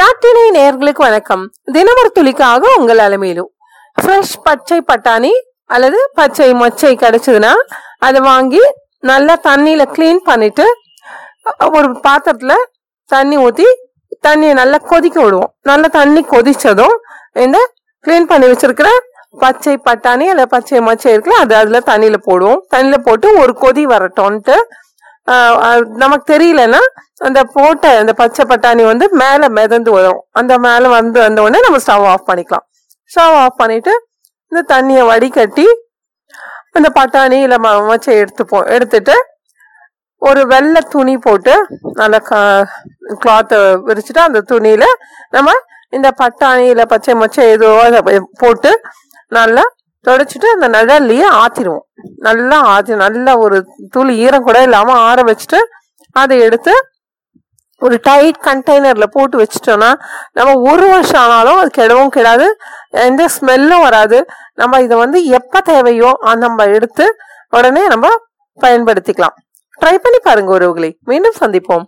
நாட்டினை நேர்களுக்கு வணக்கம். தினமொரு துளிக்காக உங்கள் அலமையிலும் ஃப்ரெஷ் பச்சை பட்டாணி அல்லது பச்சை மொச்சை கிடைச்சதுன்னா அதை வாங்கி நல்லா தண்ணியில க்ளீன் பண்ணிட்டு ஒரு பாத்திரத்துல தண்ணி ஊற்றி தண்ணியை நல்லா கொதிக்க விடுவோம். நல்லா தண்ணி கொதிச்சதும் இந்த க்ளீன் பண்ணி வச்சிருக்கிற பச்சை பட்டாணி அல்ல பச்சை மொச்சை இருக்குல்ல அது அதுல தண்ணியில போடுவோம். தண்ணியில போட்டு ஒரு கொதி வரட்டோன்ட்டு நமக்கு தெரியலன்னா அந்த போட்ட அந்த பச்சை பட்டாணி வந்து மேலே மிதந்து வரும். அந்த மேலே வந்து வந்த உடனே நம்ம ஸ்டவ் ஆஃப் பண்ணிக்கலாம். ஸ்டவ் ஆஃப் பண்ணிட்டு இந்த தண்ணியை வடிகட்டி அந்த பட்டாணி இல்லை மச்சை மொச்சை எடுத்துப்போம் எடுத்துட்டு ஒரு வெள்ளை துணி போட்டு நல்லா கிளாத்தை விரிச்சுட்டு அந்த துணியில நம்ம இந்த பட்டாணி இல்லை பச்சை மொச்சை எதுவோ அதை போட்டு நல்லா தொடச்சிட்டு அந்த நிழல்லையே ஆத்திடுவோம். நல்லா ஆத்தி நல்லா ஒரு துளி ஈரம் கூட இல்லாமல் ஆற வச்சுட்டு அதை எடுத்து ஒரு டைட் கண்டெய்னரில் போட்டு வச்சிட்டோன்னா நம்ம ஒரு வருஷம் ஆனாலும் அது கெடவும் கெடாது. எந்த ஸ்மெல்லும் வராது. நம்ம இதை வந்து எப்போ தேவையோ நம்ம எடுத்து உடனே நம்ம பயன்படுத்திக்கலாம். ட்ரை பண்ணி பாருங்க உறவுகளை. மீண்டும் சந்திப்போம்.